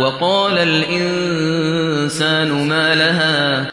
وَقَالَ الْإِنسَانُ مَا لَهَا